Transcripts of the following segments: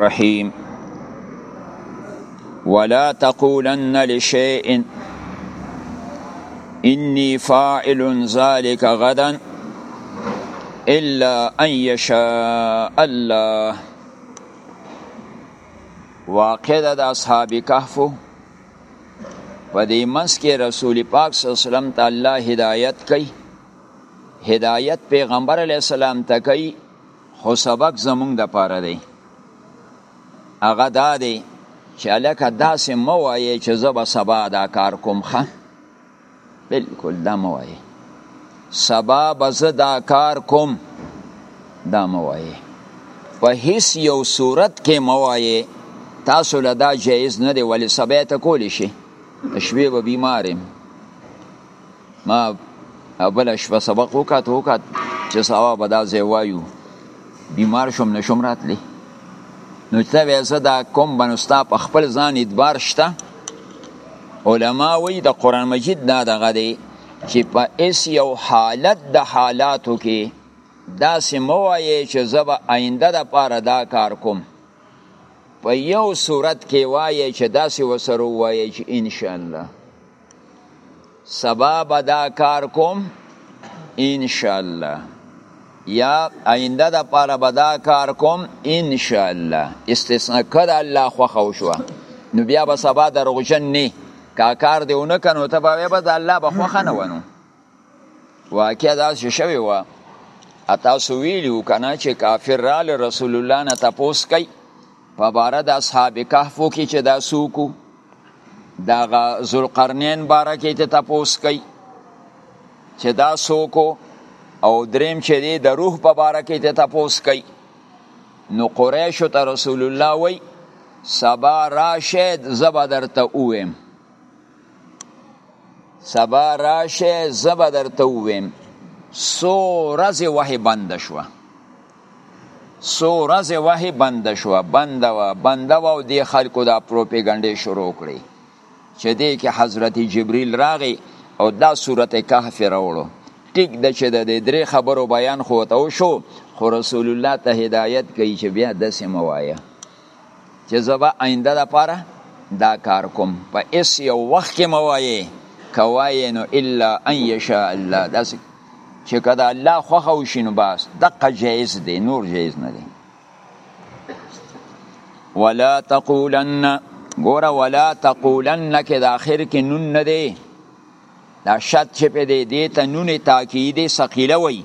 الرحيم ولا تقولن لشيء إني فاعل ذلك غدا إلا أن يشاء الله واقع د اصحاب کهف په دې منځ کې رسول پاک صلی الله علیه وسلم ته الله هدایت کوي هدایت پیغمبر علیه السلام ته کوي خو سبق زمونږ د پاره دی هغه دا دی چې الکه داسې مه وایې چې زه به سبا دا کار کوم ښه بلکل دا مه وایې سبا به زه دا کار کوم دا مه وایې په هیڅ یو صورت کې مه وایې تاسو له دا جایز نه دی ولې سبا ته کولی شي شوې به بیمار یم ما بل شپه سبق وکات وکات چې سوا به دا ځای وایو بیمار شوم نشم راتلی نو ته به زه دا کوم بنو ستا په خپل ځان ادبار شته علما وی د قرآن مجید دا دغه دی چې په اس یو حالت د حالاتو کې داسې مو وایې چې زه به آینده د پاره دا کار کوم په یو صورت کې وایې چې داسې وسره وایې چې انشاءالله سبا به دا کار کوم ان شاء الله یا آینده د پاره به دا کار کوم ان شاء الله استثناء کړه الله خو خو شو نو بیا به سبا دروغجن نه کا کار دیونه کنو ته به به الله به خو خنه ونه واقعا داسې شوی و تاسو ویلو کنه چې کافر را له رسول الله نه تپوس کوي په باره د اصحاب کهفو کې چې دا سوکو دا ذوالقرنین باره کې ته تپوس کوي چې دا سوکو او دریم چې دی د روح په باره کې ته تپوس کوي نو قریش ته رسول الله وای سبا راشد زبا درته اویم سبا راشه زه به درته وویم څو ورځې وحې بنده شوه څو ورځې وحې بنده شوه بنده وه بنده وه او دې خلکو دا پروپیګنډې شروع کړې چې دې کې حضرت جبریل راغی او دا صورت کهف راوړو ټیک د چې د دې درې خبرو بیان خو ته وشو خو رسول الله ته هدایت کوي چې بیا داسې موایا چې زه به آینده لپاره دا کار کوم په اس یو وخت کې موایې کوایې نو الا ان یشاء الله داسې چې کله الله خوښه وشي نو بس دقه جایز دی نور جایز نه دی ولا تقولن ګوره ولا تقولن کې د آخر کې نون نه دی دا شت چې په دې دې ته نون تاکیدې ثقیله وایي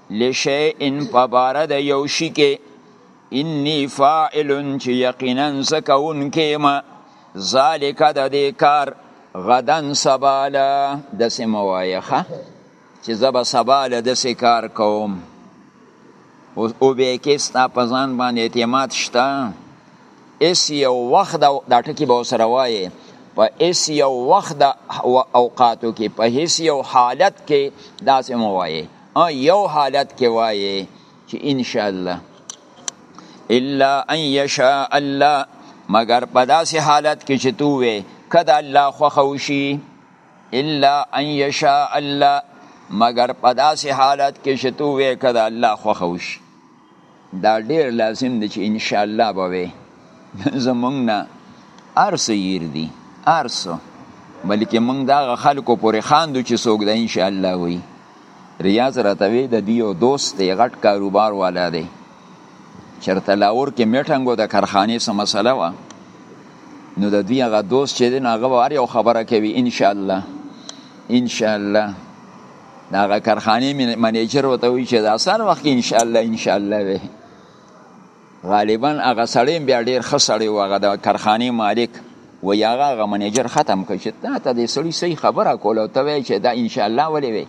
لشیئن په باره د یو شي کې انی فاعلن چې یقینا زه کوونکی یم ذالک د دې کار غدن سبا له داسې مه وایه چې زه به سبا له داسې کار کوم اوس او به کې ستا په ځان باندې اعتماد شته اس یو وخت دا ټکی به سره وایې په اس یو وخت او اوقاتو کې په هیڅ یو حالت کې داسې مو وایې یو حالت کې وایې چې ان شاء الله الا ان یشاء الله مگر په داسې حالت کې چې تو وې کده الله خوښ وشي الا ان یشاء الله مگر په داسې حالت کې چې تو وې کده الله خوښ وشي دا ډیر لازم دی چې ان شاء الله به وي زمونږ نه ارس ير دي ارس بلکې مونږ دا خلکو پورې خاندو چې څوک دا ان شاء الله وي ریاض راتوي د دیو دوست دی غټ کاروبار والا دی چرته لاور کې میټنګو د کارخانه سم مسله و نو د دوی هغه دوست چې دی هغه وار یو خبره کوي ان شاء الله ان شاء الله دا هغه کارخانې منیجر ورته وایي چې دا سر وخت ان شاء الله ان شاء الله وي غالبا هغه سړی بیا ډیر ښه سړی و هغه د کارخانې مالک و یا هغه منیجر ختم کړ چې تا ته د سړي صحیح خبره کوله او ته وایې چې دا ان شاء الله ولې وي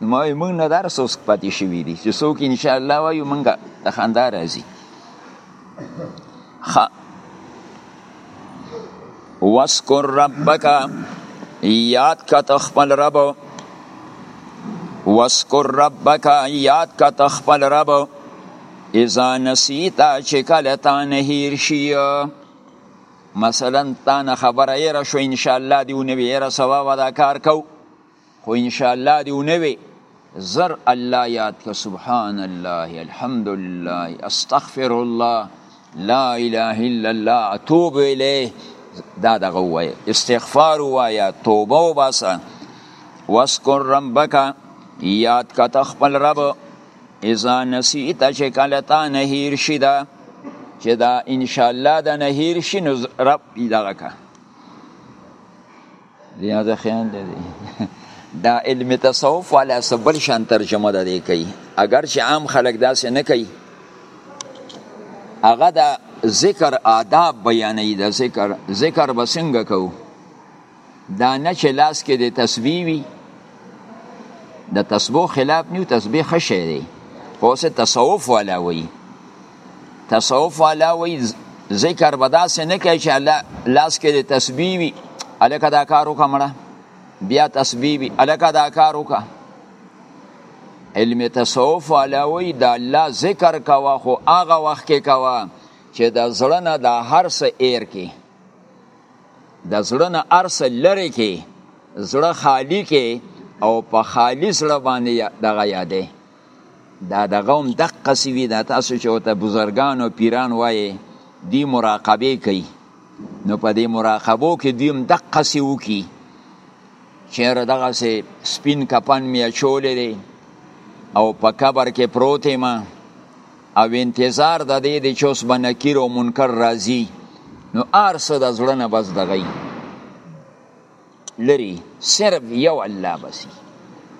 ما وایي موږ نه دار څوک پاتې شوي دي چې څوک ان شاء الله وایو موږ د خندا راځي خ واسکر ربک یاد کا تخپل رب واسکر ربک یاد کا تخپل رب اذا نسیتا چې کله تا نه هیر شي مثلا تا نه خبره یې را شو ان شاء الله دی ونوي یې را سوا ودا کار کو خو ان شاء الله دی ونوي زر الله یاد که سبحان الله الحمد لله استغفر الله لا اله الا الله اتوب الیه دا دغه وای استغفار وایا توبه وباسه واسکر ربک یاد کته خپل رب اذا نسیت چې کله تا نه هیر شي دا چې دا ان شاء الله د نه هیر شي نو رب دغه که بیا د خیال دی دا علم تصوف والا سبل شان ترجمه ده دی کوي اگر چې عام خلک داسې نه کوي هغه د ذکر آداب بیانې د ذکر ذکر بسنګ کو دا نه چې لاس کې د تسبیح وي د تسبیح خلاف نیو تسبیح خشه دی خو څه تصوف والا وایي تصوف والا وی ذکر به داسې نه کوي چې الله لاس کې د تسبیح وي الکه دا کار وکړه مړه بیا تسبیح وي الکه دا کار وکړه علم تصوف والا وی د الله ذکر کوه خو هغه وخت کې کوه چې د زړه نه د هر څه ایر کې د زړه نه هر څه لرې کې زړه خالی کې او په خالی زړه باندې دغه یادې دا دغه هم دقه سی وی دا تاسو چې وته بزرګان او پیران وایي دی مراقبه کوي نو په دې مراقبو کې دی هم دقه سی وکي چیرې دغه سی سپین کپن می چولې دی او په قبر کې پروت ما او انتظار د دې د چوس بنکیر او منکر راځي نو ارسه د زړه نه بس دغی لري صرف یو الله بسی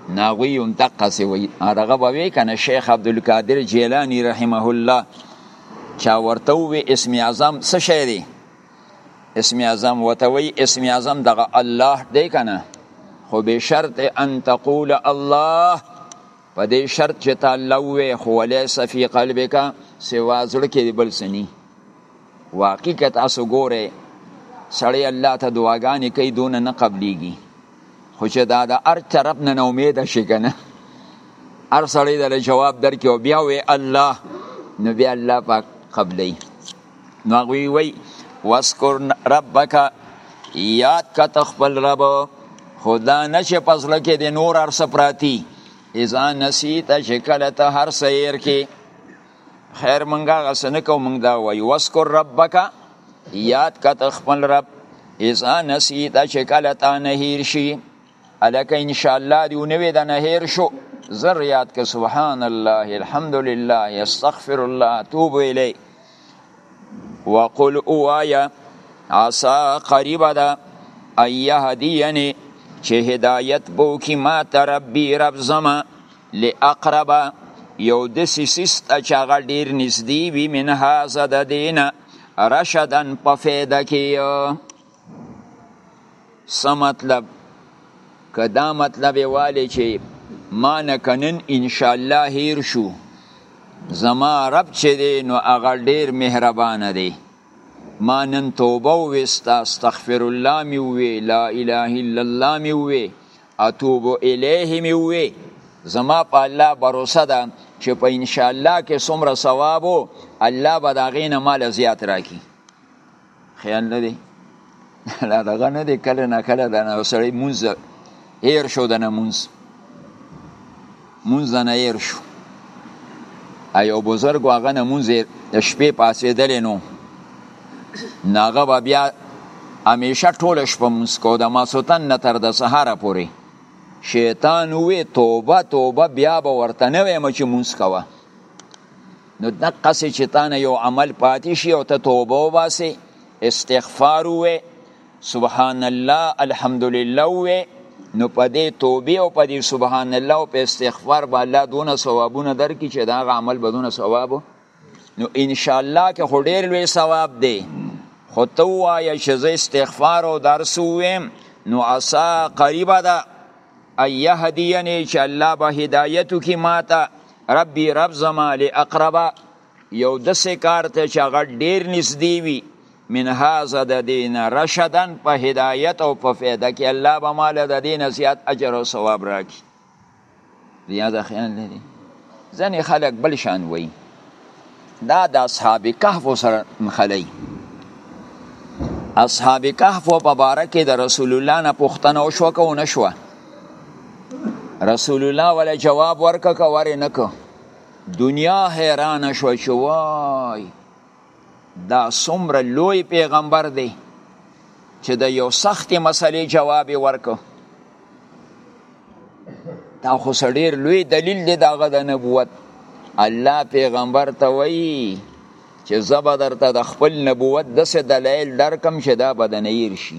ناغوی هم دقه سی وی هغه به وی کنه شیخ عبدالقادر جیلانی رحمه الله چا ورته وی اسم اعظم څه شی دی اسم اعظم وته وی اسم اعظم دغه الله دی کنه خو به شرط ان تقول الله په دې شرط چې تعالی وی خو ولې سفی قلبک سوا زړه کې بل سنی واقعي که تاسو ګورئ سړی الله ته دعاګانې کوي دونه نه قبلیږي خو چې دا د هر طرف نه امید شي که نه هر سړی دله جواب درکړي او بیا وی الله نو بیا الله پاک قبلی نو هغوی وی واسکر ربک یاد که ته خپل رب خو دا نه چې په زړه کې د نور هر څه پراتي اذا نسیت چې کله ته هر څه هېر کې خیر مونږه غسنه کو مونږ دا وای واسکر ربک یاد کت خپل رب اذا نسیت شکل تا نهیر شي الک ان شاء الله دی نوې د نهیر شو زر یاد ک سبحان الله الحمدلله استغفر الله توب الی وقل اوایا عسى قریب ده ایه دیانی چې هدایت بو کی ما تربی رب زمان لاقرب یو دسی سیس ته چې هغه ډیر نږدې وي من هذا د دینه رشدا په فایده کې څه مطلب که دا مطلب یې والی چې ما نه که نن انشاءالله هیر شو زما رب چې دی نو هغه ډیر مهربانه دی ما نن توبه وویسته استغفر الله مې ووی لا اله الا الله مې ووی اتوب الیه می وی زما په الله باروسه ده چې په ان شاء الله کې څومره ثواب او الله به دا غینه مال زیات راکړي خیال نه دی لا دغه نه دی کله نه کله دا سړی مونږ هیر شو د نمونځ مونځ نه ير شو ایو بزرګ هغه نه مونځ د شپې پاسېدل نو ناغه به بیا همیشه ټول شپه مونږ کو د ماسوتن نه تر د سهار پورې شیطان وې توبه توبه بیا به ورته نه وې مچ مونږ کوه نو دقه سي چې تانه یو عمل پاتې شي او ته توبه وباسي استغفار وې سبحان الله الحمدلله وې نو په دې توبې او په دې سبحان الله او په استغفار به الله دونه ثوابونه درکړي چې دا عمل به دونه ثواب نو ان شاء الله کې خو ډېر لوی ثواب دی خو ته وایه چې زه استغفار او درس ویم نو عسا قریبه ده ایهدینې چې الله به هدایت وکړي ماته ربي رب زما لأقربه یو دسې کار ته چې هغه ډیر نږدې وي من هاذا د دین رشدن په هدایت او په فایده کې الله به مال د دین زیات اجر او ثواب راکړي بیا د خیال لري ځنې خلک بل شان وایي دا د اصحاب کهف سره مخلی اصحاب کهف په باره کې د رسول الله نه پوښتنه وشوه که ونه شوه رسول الله ولا جواب ورکه که ورې نه که دنیا حیران شو چې وای دا څومره لوی پیغمبر دی چې د یو سخت مسلې جواب ورکو دا خو سړیر لوی دلیل دی داغه د نبوت الله پیغمبر ته وایي چې زبا درته د خپل نبوت دسه دلایل درکم چې دا بدنیر شي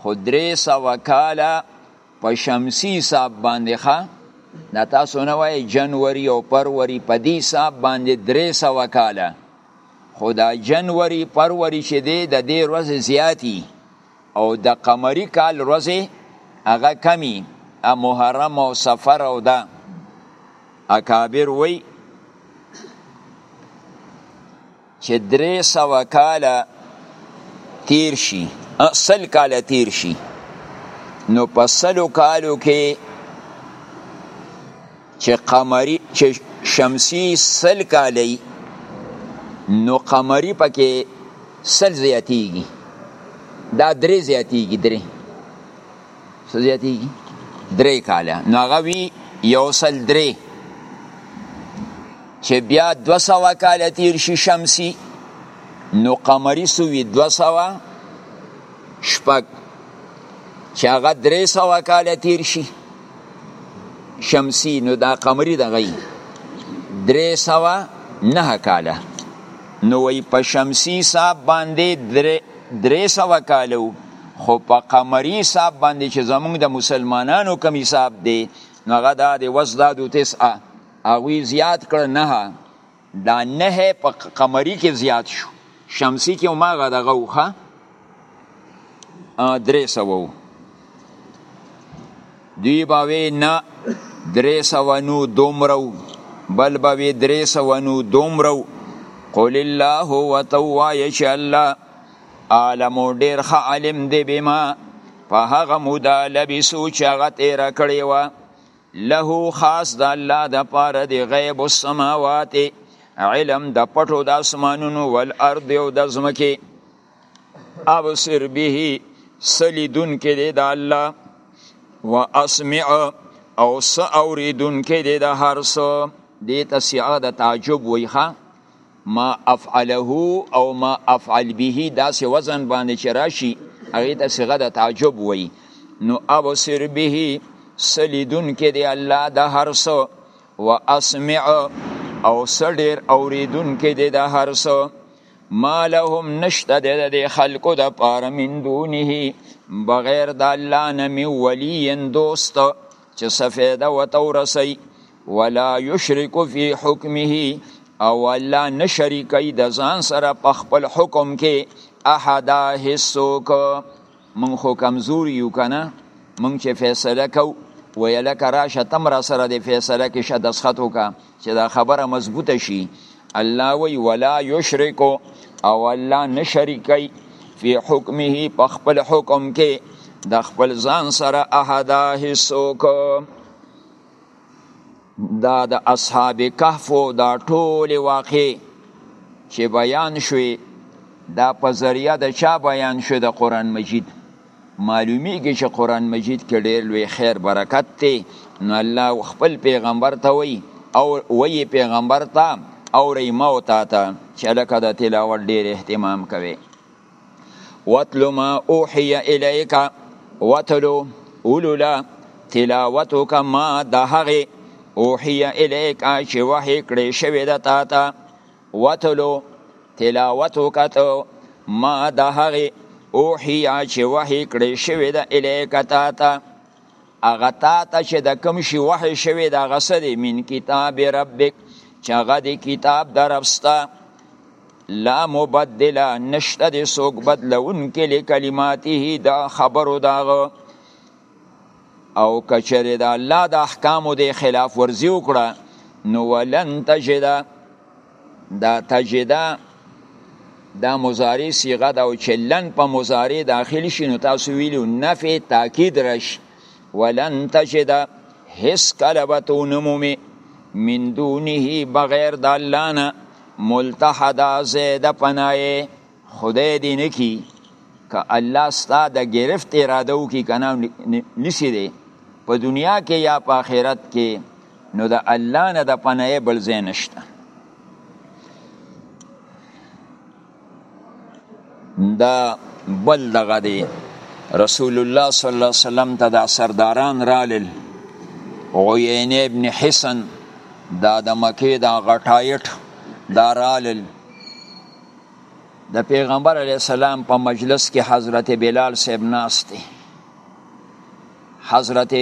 خو درې سوه کاله په شمسي حساب باندې ښه دا تاسو نه وایي جنوري او پروري په دې حساب باندې درې سوه کاله خو دا جنوري پروري چې دی د دې ورځې زیاتي او د قمري کال ورځې هغه کمی محرم او سفر او دا اکابر وی چې درې سوه کاله تیر شي سل کاله تیر شي نو په سلو کالو کې چې قمری چې شمسی سل کالی نو قمری پکې سل زیاتیږي دا درې زیاتیږي درې څه زیاتېږي درې کاله نو هغه وي یو سل درې چې بیا دوه سوه کاله تېر شي شمسي نو قمري څه وي دوه سوه شپږ چې هغه درې سوه کاله تېر شي شمسي نو دا قمري دغه یي درې سوه نهه کاله نو وایي په شمسي حساب باندې درې درې سوه کاله خو په قمری حساب باندې چې زمونږ د مسلمانانو کم حساب دی نو هغه دا دی وزدادو تسعه هغوی زیات کړه نه دا نه په قمری کې زیات شو شمسی کې هماغه دغه وخه درې سوه و دوی به وی نه درې سوه نو دومره و بل به وی درې سوه نو دومره و قل الله ورته ووایه چې الله عالم ډیر ښه عالم دی بما په هغه مودا لبسو چې هغه تیر کړی و له خاص د الله د پاره دی غیب السماوات علم د پټو د اسمانونو والارض او د زمکه ابصر به سلیدون کې دی د الله واسمع او س اوریدون کې دی د هر څه دې ته سیعه د تعجب ویخه ما افعله او ما افعل به داسې وزن باندې چې راشي هغه ته صيغه د تعجب وای نو ابصر به سلیدون کې دی الله د هر څه واسمع او سړیر اوریدون کې دی د هر څه ما لهم نشته د خلقو د پاره من دونه بغیر د الله نه می ولی دوست چې سفیده وتورسی ولا یشرک فی حکمه او الله نشریکای د ځان سره په خپل حکم کې احد هیڅوک مونږ خو کمزوري یو کنه مونږ چې فیصله کو ویله کرا شتم را سره د فیصله کې شد اسخط وکا چې دا خبره مضبوطه شي الله وی ولا یشرک او الله نشریکای فی حکمه په خپل حکم کې د خپل ځان سره احد هیڅوک دا د اصحاب کهف دا ټول واقع چې بیان شوې دا په ذریعہ د چا بیان شو د قران مجید معلومیږي چې قران مجید کې ډېر لوی خیر برکت دی نو الله خپل پیغمبر ته وایي او وایي پیغمبر ته او ریمو تا ته چې لکه د تلاوت ډېر اهتمام کوي واتلو ما اوحی الیک واتلو اولولا تلاوت وکا ما د هغه اوحی الیک چې وحی کړی شوی د تا ته وتلو تلاوت وکته ما د هغه اوحی چې وحی کړی شوی د الیک تا ته هغه تا ته چې د کوم شي وحی شوی د غسر من کتاب ربک چې هغه د کتاب درفسته لا مبدل نشته د سوک بدلون کې لکلماته دا خبرو داغه او کچره د الله د احکامو د خلاف ورزي وکړه نو ولن تجدا دا تجدا دا مضارع صيغه دا او چلن په مضارع داخل شي نو تاسو ویلو نفي تاکید راشي ولن تجد هیڅ کله به تو نه مومې من دونه بغیر د الله نه ملتحدا ځای د پنایې خدای دې نه کي که الله ستا د ګرفت اراده وکړي که نه نیسي دی په دنیا کې یا په آخرت کې نو د الله نه د پنایې بل ځای نشته دا بل دغه دی رسول الله صلی الله علیه وسلم ته دا سرداران رالل عینه ابن حسن دا د مکې دا غټایټ دا رالل د پیغمبر علی السلام په مجلس کې حضرت بلال صاحب ناشته حضرت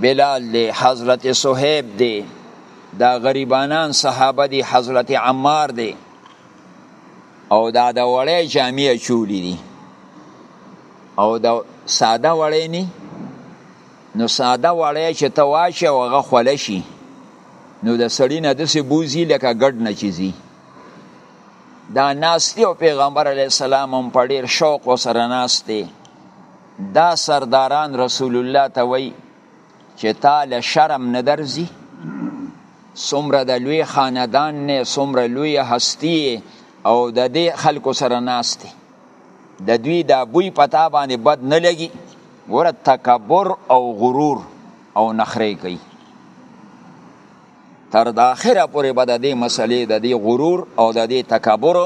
بلال دی حضرت صہیب دی دا غریبانان صحابه دی حضرت عمار دی او دا د وړې جامع چولی دي او دا ساده وړې نه نو ساده وړې چې ته واشه او هغه خوله شي نو د سړی نه داسې بوزي لکه ګډ نه چیزي دا ناست دی او پیغمبر علیه السلام هم په ډېر شوق ورسره ناست دی دا سرداران رسول الله ته وای چې تا له شرم نه درځي څومره د لوی خاندان نه څومره لوی هستی او د دې خلکو سره ناشته د دوی دا بوی پتا باندې بد نه لګي ور تکبر او غرور او نخره کوي تر د اخره پورې به د دې مسلې د دې غرور او د دې تکبر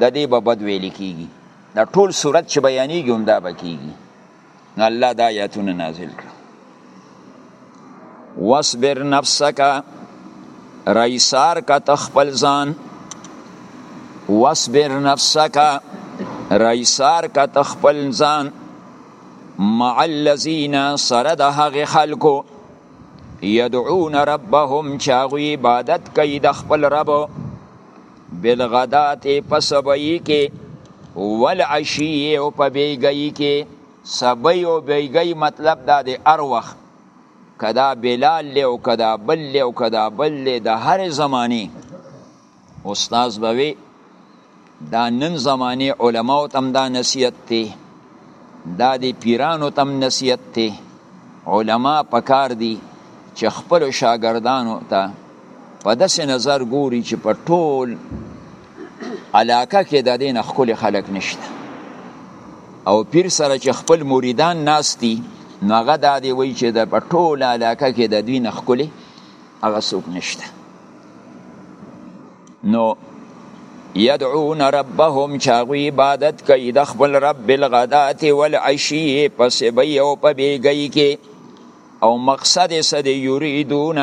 د دې به بد ویل کیږي دا ټول صورت چې بیانېږي هم دا به کېږي نو الله دا آیاتونه نازل کړه واصبر نفسک رئیسار کا تخپل ځان واصبر نفسک رئیسار کا تخپل ځان مع الذین سره د هغې خلکو یدعون ربهم چې هغوی عبادت کوي د خپل رب بالغدات په سبعی کې والعشی او په بیګی کې سبعی او بیګی مطلب دا دی ار وخت کدا بلال له او کدا بل له او کدا بل له د هر زمانی استاد بوي دا نن زمانی علماو تم دا نصیحت دی دا دی پیرانو تم نصیحت دی علما پکار دی چې خپل شاګردانو ته په داسې نظر ګوري چې په ټول علاقه کې د دین خپل خلک نشته او پیر سره چې خپل مریدان ناشتي نو هغه دا دی وی چې د په ټول علاقه کې د دین خپل هغه څوک نشته نو یدعون ربهم چاغوی عبادت کوي د خپل رب بالغدات والعشی پس بی او په بیګی کې او مقصد یې څه دی یریدون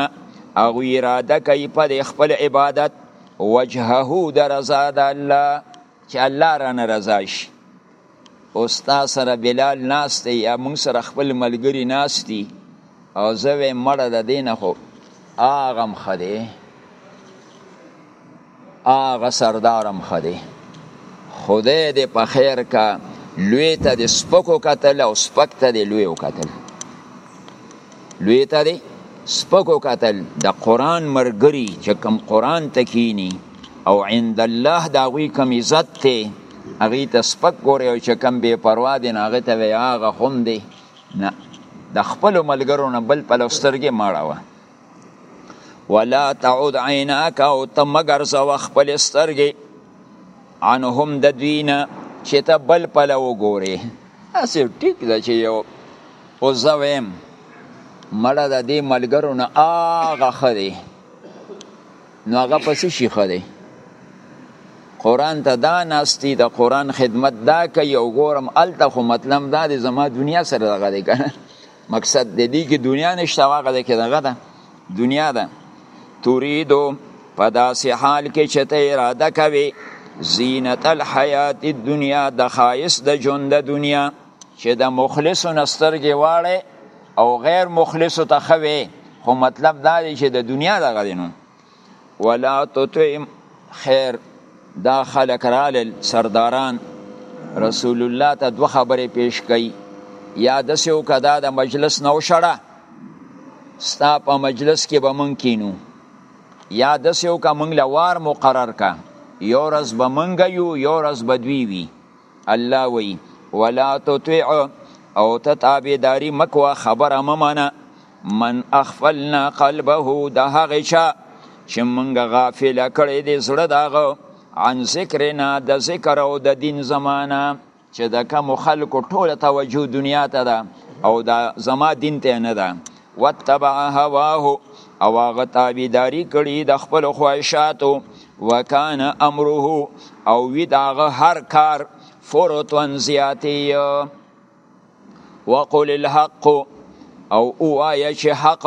هغوی اراده کوي په د خپل عبادت وجهه د رضا د الله چې الله رانه رضا شي اوستا سره بلال ناس دی یا موږ سره خپل ملګری ناس دی او زه وې مړه د دینه خو آغم خده آغا سردارم خده خدای دې په خیر کا لوی ته دې سپکو قتل او سپک ته دې لوی قتل لوی ته دې سپکو قتل د قران مرګري چې کم قران تکینی او عند الله دا غوي کم عزت ته هغه ته سپک ګوري او چې کم بے پروا دي هغه ته وی هغه هم دي نه د خپل ملګرو نه بل پلوسترګي ماړه ولا تعود عیناک او ته مګر زو خپل سترګې عنهم د دوینه چې ته بل پله وګورې هسې ټیک ده چې یو او زه ویم مړه د دې ملګرو نه هغه ښه دی نو هغه په څه شي ښه دی قرآن ته دا ناستی د قرآن خدمت دا کوي او ګورم هلته خو مطلب دا دی زما دنیا سره دغه دی که نه مقصد د دې کې دنیا نشته واغه ده کې دغه ده دنیا ده تريدو په داسې حال کې چې ته اراده کوي زینت الحیات الدنیا د خایس د ژوند د دنیا چې د مخلصو نسترګې واړې او غیر مخلصو ته خوي خو مطلب دا دی چې د دنیا دغه دینو ولا تطعم خیر دا خلک رالل سرداران رسول الله ته دوه خبرې پیش کړي یا د سیو کدا د مجلس نو شړه ستا په مجلس کې به مونږ کینو یا د سیو کا مونږ لوار مقرر کا یو ورځ به مونږ یو یو ورځ به دوی وي الله وی ولا تطیع او ته تابعداری مکوه خبره ممنه من اخفلنا قلبه د هغه چا چې مونږه غافل کړی دی زړه داغه عن ذکرنا د ذکر او د دین زمانہ چې د کوم خلکو ټوله توجه دنیا ته ده او دا زما دین ته نه ده وتبع هواه او هغه تابعداري کړي د خپل خواهشاتو وکان امره او وی داغه هر کار فرطن زیاتی وقل الحق او اوایا چې حق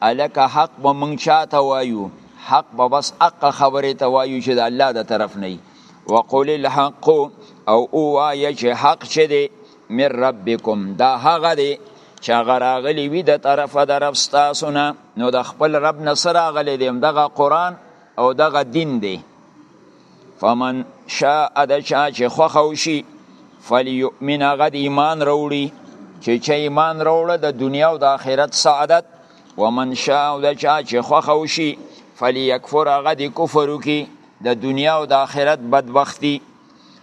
الک حق به مونږ چاته وایو حق به بس حق خبره ته وایو چې د الله د طرف نه وقل الحق او اوایا چې حق چې دی من ربکم دا هغه دی چې هغه راغلی وي د طرفه د رب ستاسو نه نو د خپل رب نه څه راغلی دی همدغه قرآن او دغه دین دی فمن شاء د چا چې خوښه وشي فلیؤمن هغه د ایمان راوړي چې چا ایمان راوړه د دنیا او د آخرت سعادت ومن شاء د چا چې خوښه وشي فلیکفر هغه د کفر وکړي د دنیا او د آخرت بدبختی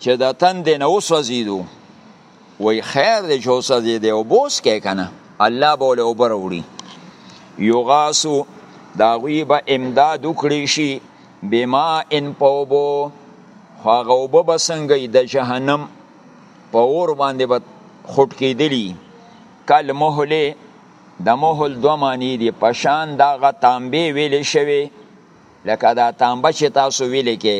چې د تندې نه وسوځېدو وای خیر دی چې وسوځېدی او بوس کې که نه الله به له اوبه راوړي یغاسو د هغوی به امداد وکړی شي بما ان په اوبو خو هغه اوبه به څنګه د جهنم په اور باندې به خوټ کېدلي کل مهلې د مهل دوه معنی دي په شان دغه تانبې ویلې شوې لکه دا تانبه چې تاسو ویلې کې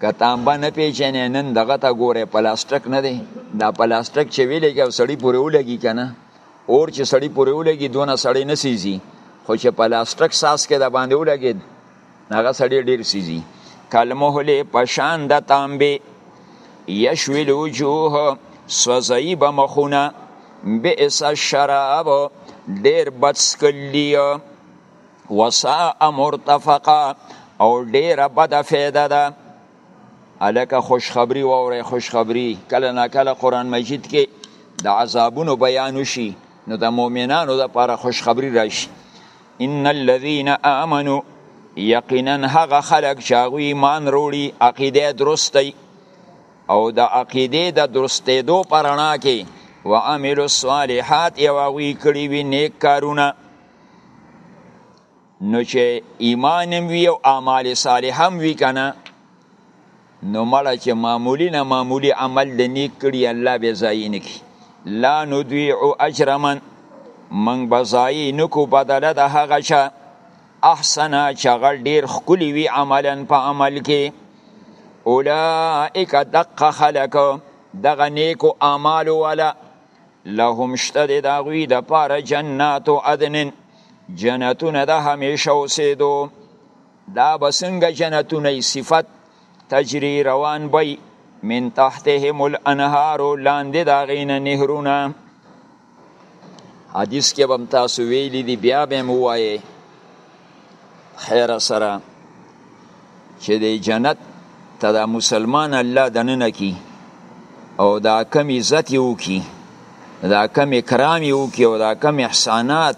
که تانبه نه پیژنې نن دغه ته ګوره پلاستیک نه دی دا پلاستیک چې وی لګي او سړی پورې ولګي که نه اور چې سړی پورې ولګي دونه سړی نه سیزي خو چې پلاستیک ساس کې د باندې ولګېد هغه سړی ډېر سیزي کلمهلې پشان د تانبې یشوي الوجوه سوځوي به مخونه بئس الشراب ډېر بد څکل دي وساء مرتفقا او ډیره بده فایده ده الکه خوشخبری ووره خوشخبری کله نا کله قران مجید کې د عذابونو بیان شي نو د مؤمنانو لپاره خوشخبری راشي ان الذين امنوا یقینا هغه خلک چې هغه ایمان وروړي عقیده درسته او د عقیده د درستېدو پرانا کې وعملوا الصالحات یو هغوی کړي وي نیک کارونه نو چې ایمان هم وي او اعمال صالح هم وي کنه نو مړه چې معمولی نه معمولی عمل د نیک کړي الله به ضایع نه کړي لا نضيع اجر من من بزای نکو بدله د هغه چا احسن چغل ډیر خکلی وی عملا په عمل کې اولائک دق خلق دغه نیکو اعمال والا لهم شته د هغوی دپاره جنات عدن جنتونه د همیشه اوسېدو دا به څنګه جنتونه صفت تجری روان بی من تحتهم الانهار لاندې د هغې نه نهرونه حدیث کې به هم تاسو ویلي دي بیا به هم ووایې حیر سره چې د جنت ته د مسلمان الله دننه کی او دا کم عزت یو کی دا کم اکرام یو کی او دا کم احسانات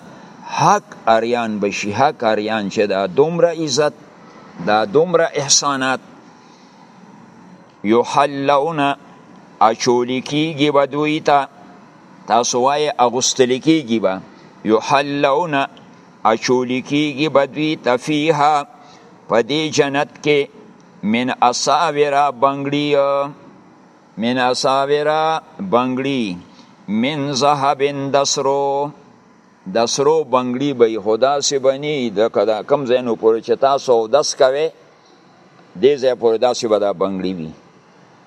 حق اریان بشي حق اریان چې دا دومره عزت دا دومره احسانات یحلون اچول کیږي به دوی ته تاسو وایې اغوستل کیږي به یحلون اچولی کیږي به دوی ته فیها په دې جنت کې من اصاورا بنګړي من اصاورا بنګړي من ذهب دسرو دسرو بنګړي به خدا سي بني د کدا کم زینو پورې چې تاسو او دس کوي دې زې پورې داسې به دا بنګړي وي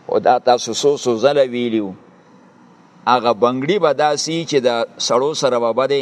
او دا تاسو سو سو زله ویلیو هغه بنګړي به داسي چې د سړو سره به بده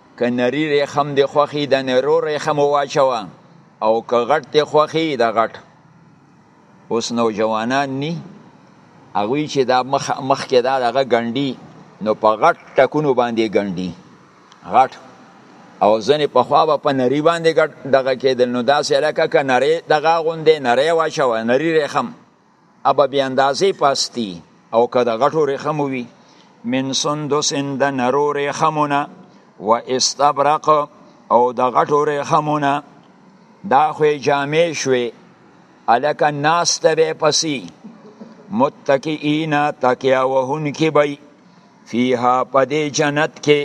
که نری ریخم دی خوخی د نرو ریخم واچوه او که غټ دی خوخی د غټ اوس نوجوانان نی هغوی چې دا مخ مخ کې دا دغه ګنډي نو په غټ ټکونو باندې ګنډي غټ او ځنې په خوا به په نری باندې ګټ دغه کېدل نو داسې لکه که نری دغه غوندې نری واچوه نری ریخم ابه بې اندازې پاستي او که د غټو ریخمو وي من سندسن د نرو ریخمونه و استبرق او د غټو ریخمونه دا خو جامې شوې الکه ناسته به پسی متکئینا تکیا وهن کی بی فیها پدې جنت کې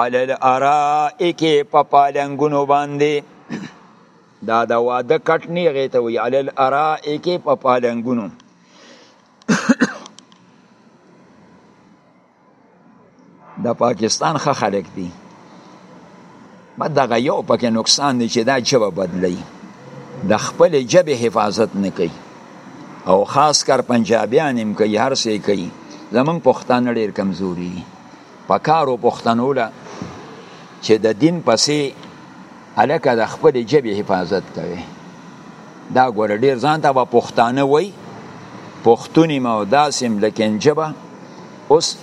علی الارائک په پالنګونو باندې دا د واده کټ نه هغې ته وایي علل ارائک په پالنګونو د پاکستان ښه خلک دي ما دغه یو پکې نقصان دی چې دا ژبه بدلی د خپل ژبې حفاظت نه کوي او خاص کر پنجابیان هم کوي هر څه کوي زمونږ پښتانه ډېر کمزوري دي پکارو پښتنو له چې د دین پسې الکه د خپل جبې حفاظت کوي دا ګور ډیر ځان ته په پښتانه وای پښتوني مو داسم لکن جبه اوس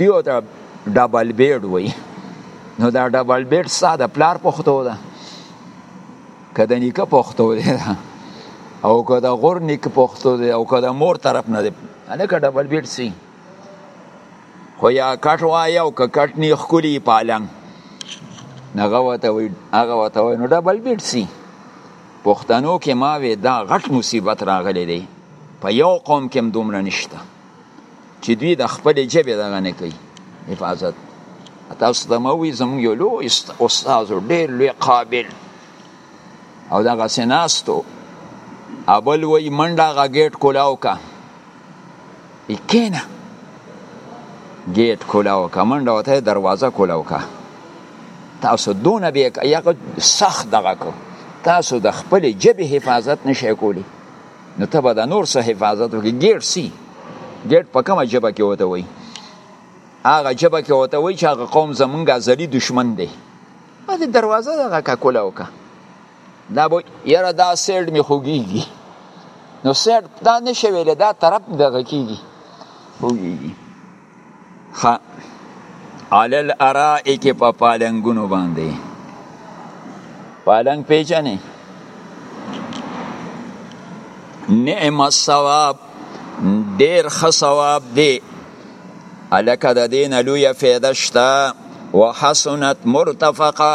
دیو ته ډبل بیډ وای نو دا ډبل بیډ ساده پلار پښتو ده کده نیکه پښتو ده او کده غور نیک پښتو ده او کده مور طرف نه ده الکه ډبل بیډ سي خو یا کټ وای او که کټ نه خکلی پالنګ هغه وته وی هغه وته وی نو ډبل بیډ سی پښتنو کې ما وی دا غټ مصیبت راغلی دی په یو قوم کې هم دومره نشته چې دوی د خپل جبه دغه نه کوي حفاظت تاسو ته مو وی زموږ یو لوی استاد ډیر لوی قابل او دغه سناستو ابل وی منډه غا گیټ کولاو کا کینه گیټ کولاو کا منډه وته دروازه کولاو کا تاسو دون به یغه سخت دغه کو تاسو د خپل جبه حفاظت نشئ کولی نو ته به د نور سه حفاظت وکړي ګیټ سی ګیټ په کومه جبه کې وته وای هغه جبه کې وته وای چې هغه قوم زمونږه ځلی دشمن دی په دروازه دغه کا کولاو کا دا به یاره دا سیټ می خوګیږي نو سیټ دا نشي ویل دا طرف دغه کیږي خوګیږي خ علل ارائک په پالنګونو باندې پالنګ پیژنې نعم الثواب ډیر ښه ثواب دی الکه د دین لوی فایده شته وحسنت مرتفقه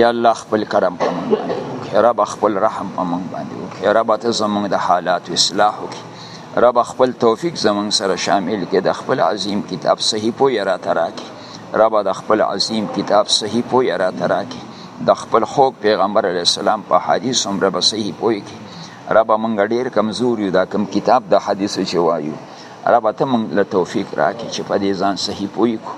یا الله خپل کرم په موږ باندې وکړي رب خپل رحم په موږ باندې وکړي رب ته زموږ د حالاتو اصلاح وکړي رب خپل توفیق زموږ سره شامل کړي د خپل عظیم کتاب صحیح پوهه راته راکړي رب د خپل عظیم کتاب صحیح پوهه راته راکړي د خپل خوږ پیغمبر علی السلام په حدیث هم رب صحیح پوهه کړي رب موږ ډیر کمزور یو دا کم کتاب د حدیثو چې وایو رب ته مونږ له توفیق راکې چې په دې ځان صحیح پوي کو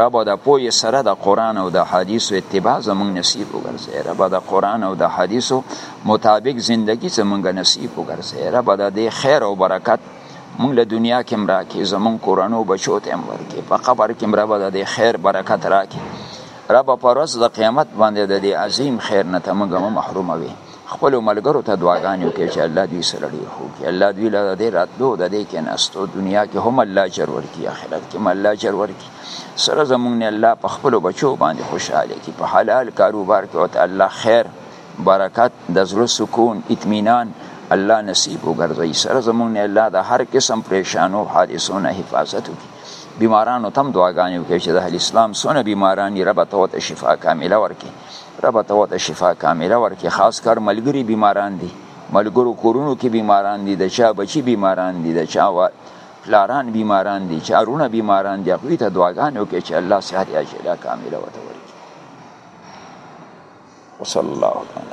رب د پوي سره د قران او د حدیثو اتباع زمونږ نصیب وګرځي رب د قران او د حدیثو مطابق زندگی زمونږ نصیب وګرځي رب د دې خیر او برکت مونږ له دنیا کې مراکې زمونږ کورانو بچو ته امر کې په قبر کې رب د دې خیر برکت راکې رب پر ورځ د قیامت باندې د دې عظیم خیر نه ته مونږ محروموي خپل ملګرو ته دعاګانې وکړي چې الله دوی سره ډیر خو کې الله دوی له دې راتلو د دې کې نستو دنیا کې هم الله اجر ورکړي آخرت کې هم الله اجر ورکړي سره زمونږ نه الله په خپل بچو باندې خوشاله کړي په حلال کاروبار کې وته الله خیر برکت د زړه سکون اطمینان الله نصیب وګرځي سره زمونږ نه الله د هر قسم پریشانو حادثو نه حفاظت وکړي بیمارانو تم دعاګانې وکړي چې د اسلام سونه بیمارانی رب ته شفا کامله ورکړي رب ته وته شفا کامله ورکې خاص کر ملګری بیماران دي ملګرو کورونو کې بیماران دي د چا بچي بیماران دي د چا پلاران بیماران دي چا رونه بیماران دي هغوی ته دعاګانې وکړي چې الله صحت عاجله کامله ورته ورکړي وصلی الله تعالی